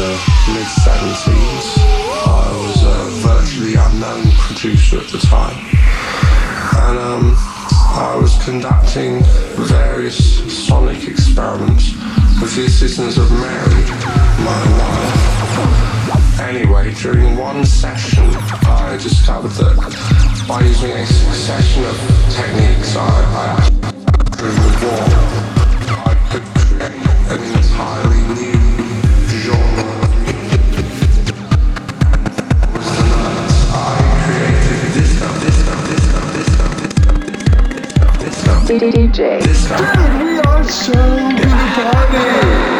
the mid 70s. I was a virtually unknown producer at the time. And um, I was conducting various sonic experiments with the assistance of Mary, my wife. Anyway, during one session, I discovered that by using a succession of techniques, I, I the war, DJ. disco. We are so better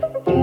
wheels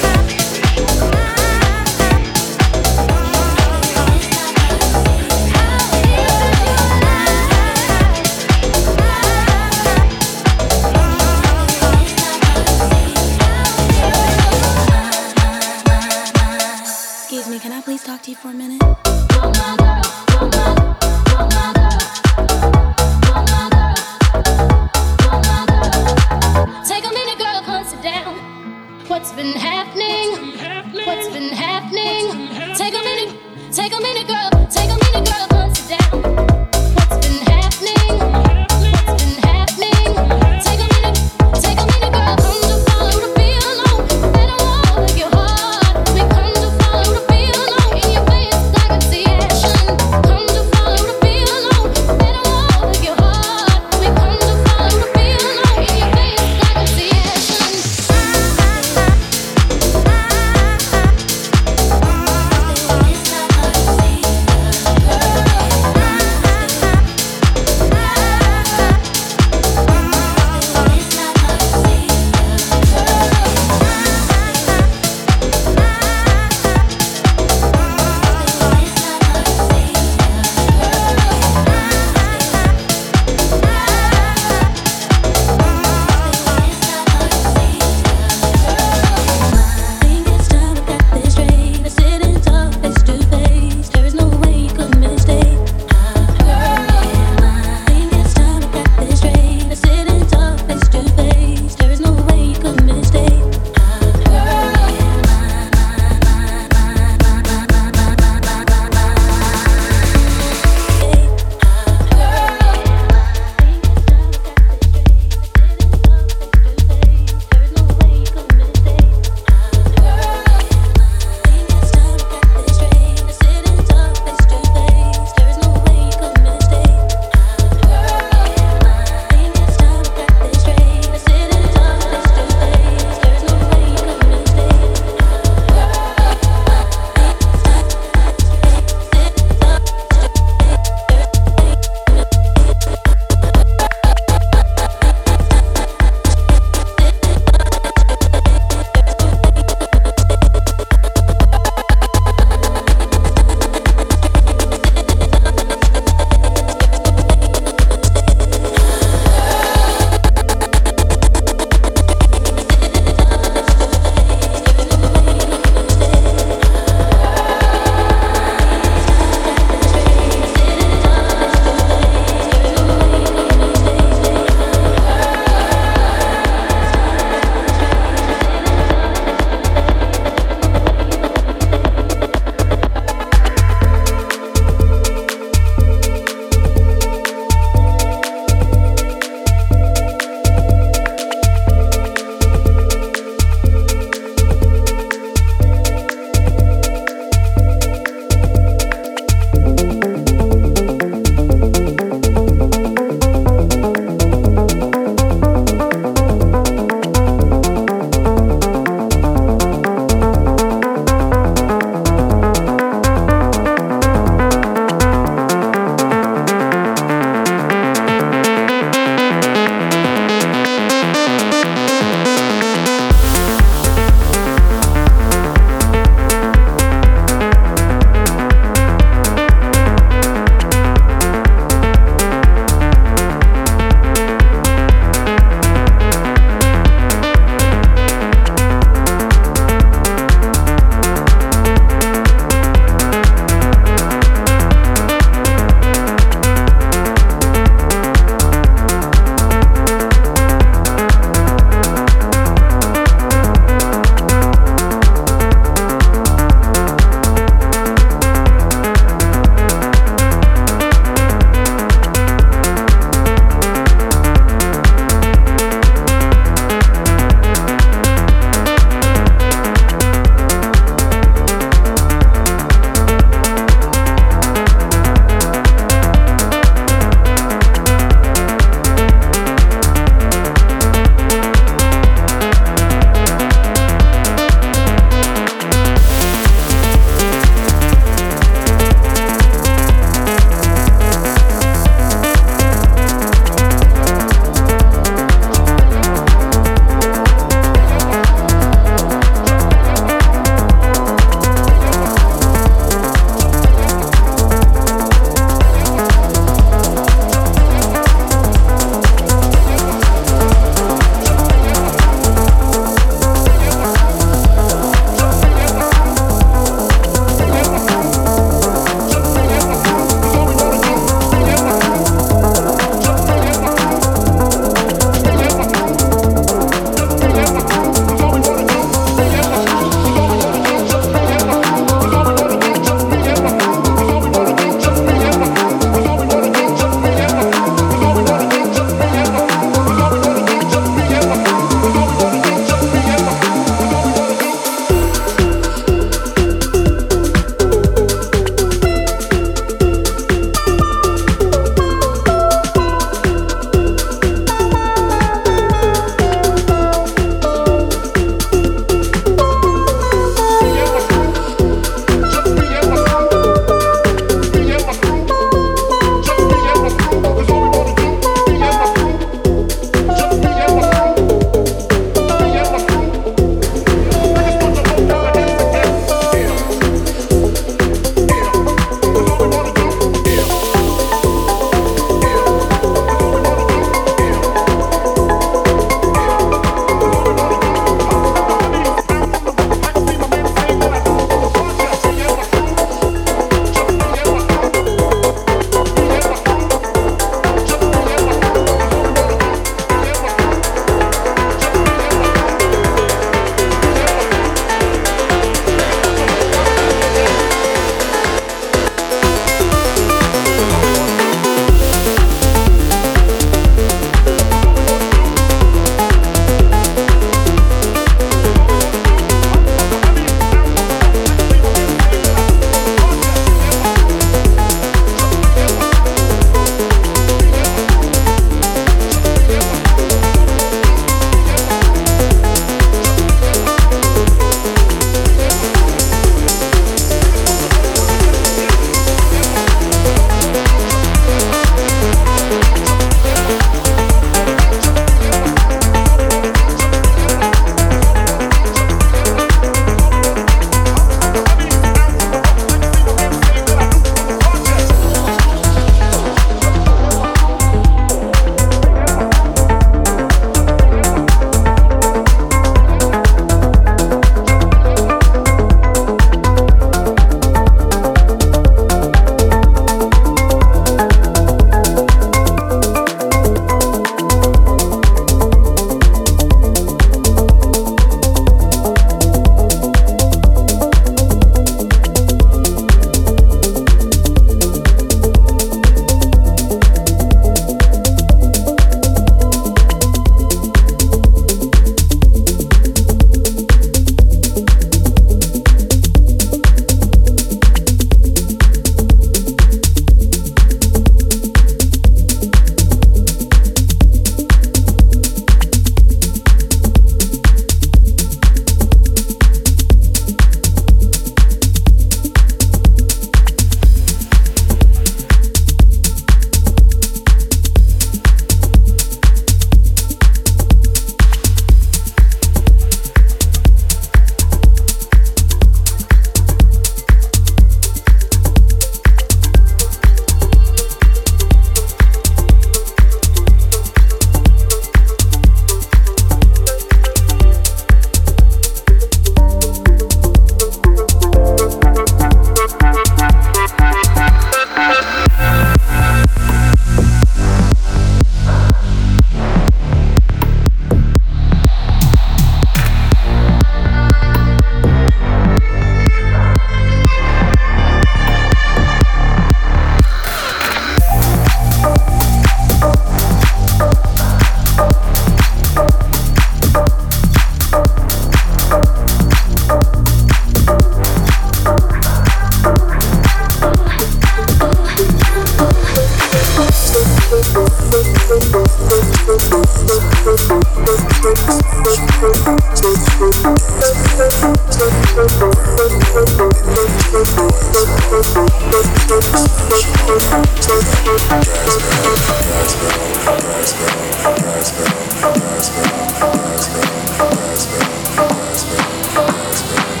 That's bad. That's bad. That's bad. That's bad. That's bad.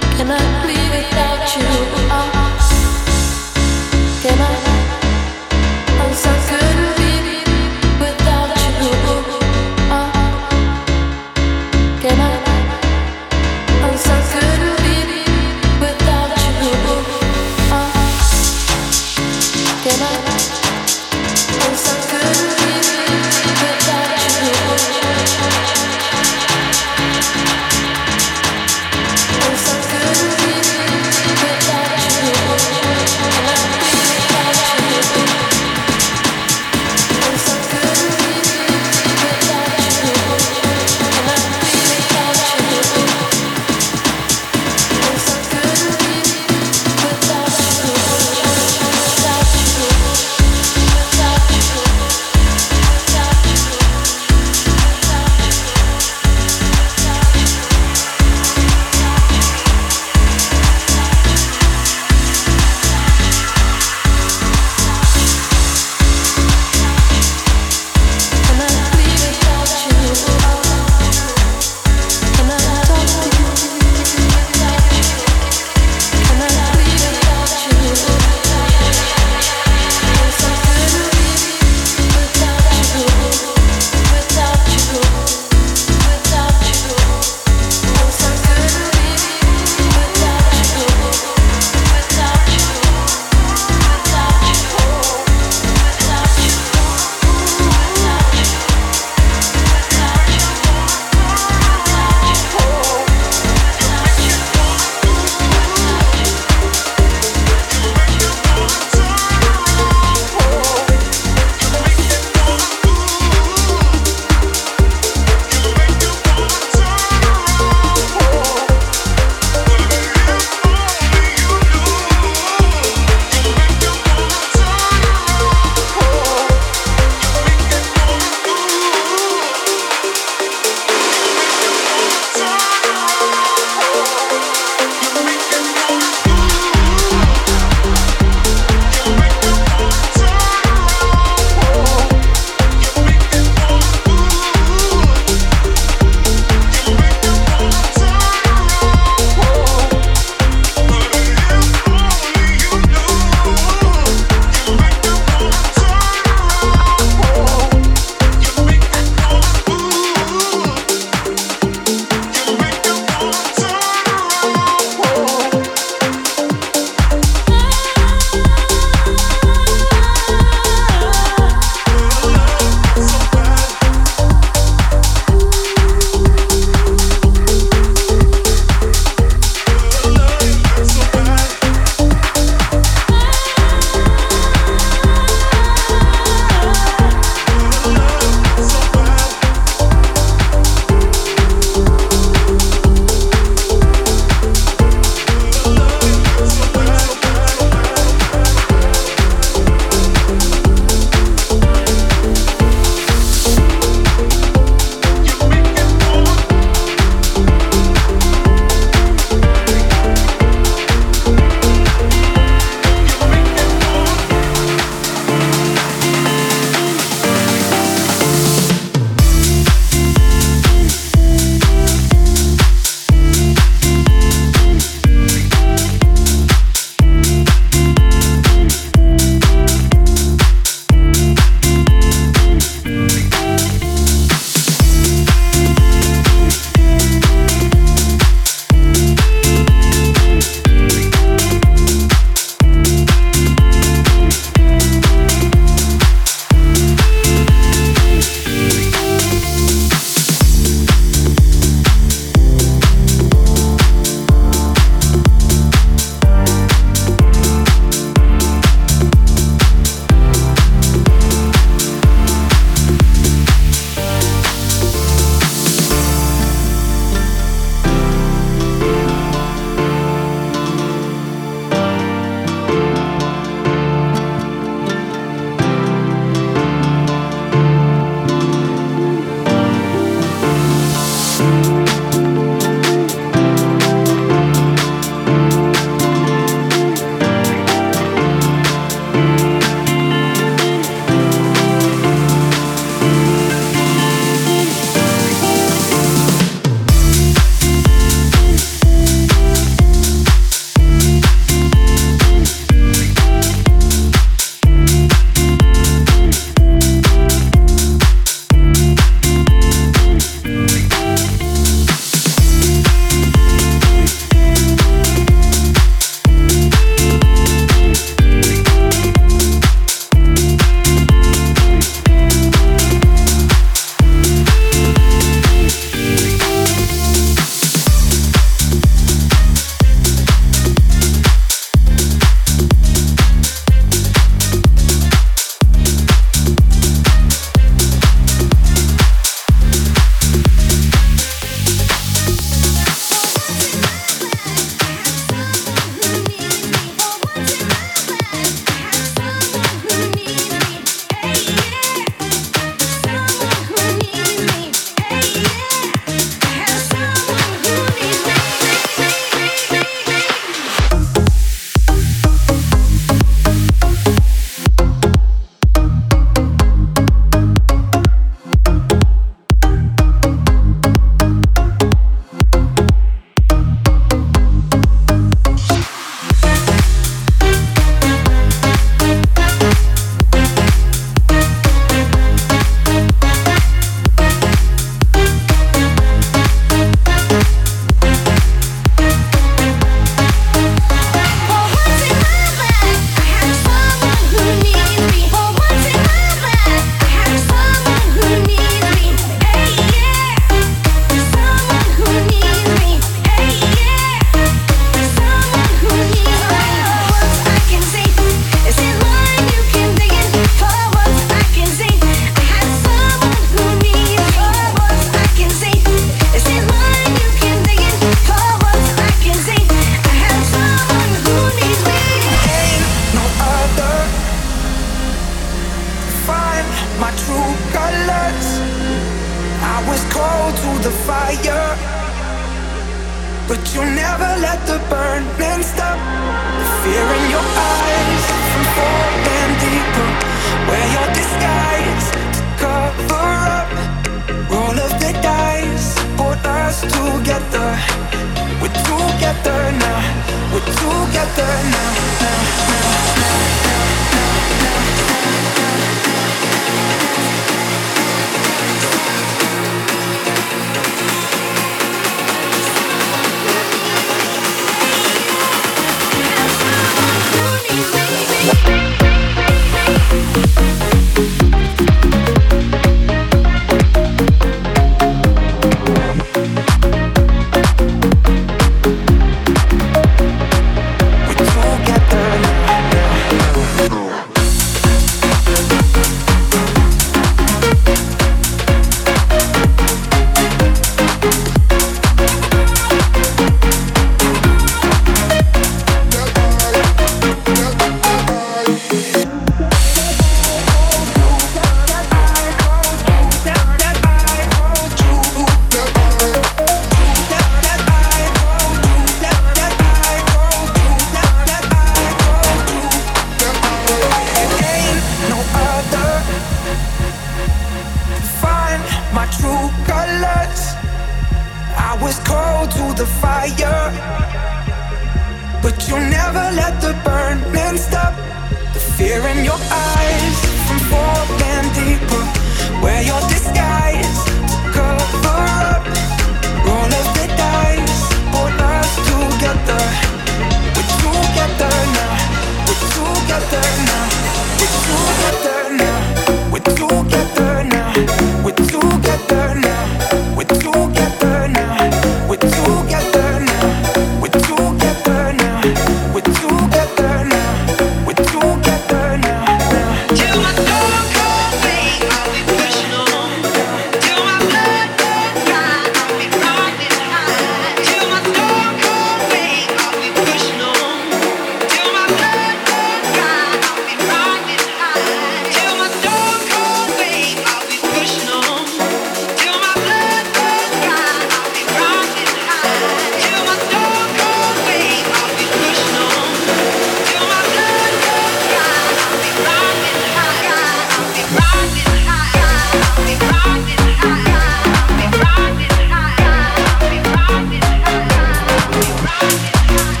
Yeah.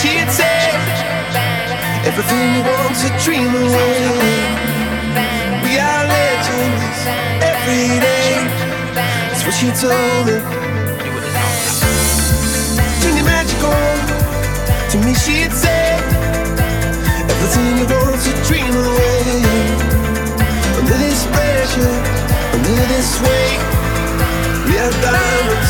She'd say everything you want to dream away. We are legends every day. That's what she told me. Turn your magic on. To me, she'd say everything you want to dream away. Under this pressure, under this weight, we are diamonds.